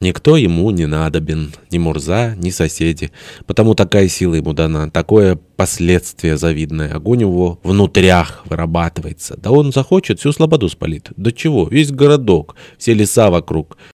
Никто ему не надобен, ни Мурза, ни соседи. Потому такая сила ему дана, такое последствие завидное. Огонь его внутрях вырабатывается. Да он захочет, всю слободу спалит. Да чего, весь городок, все леса вокруг.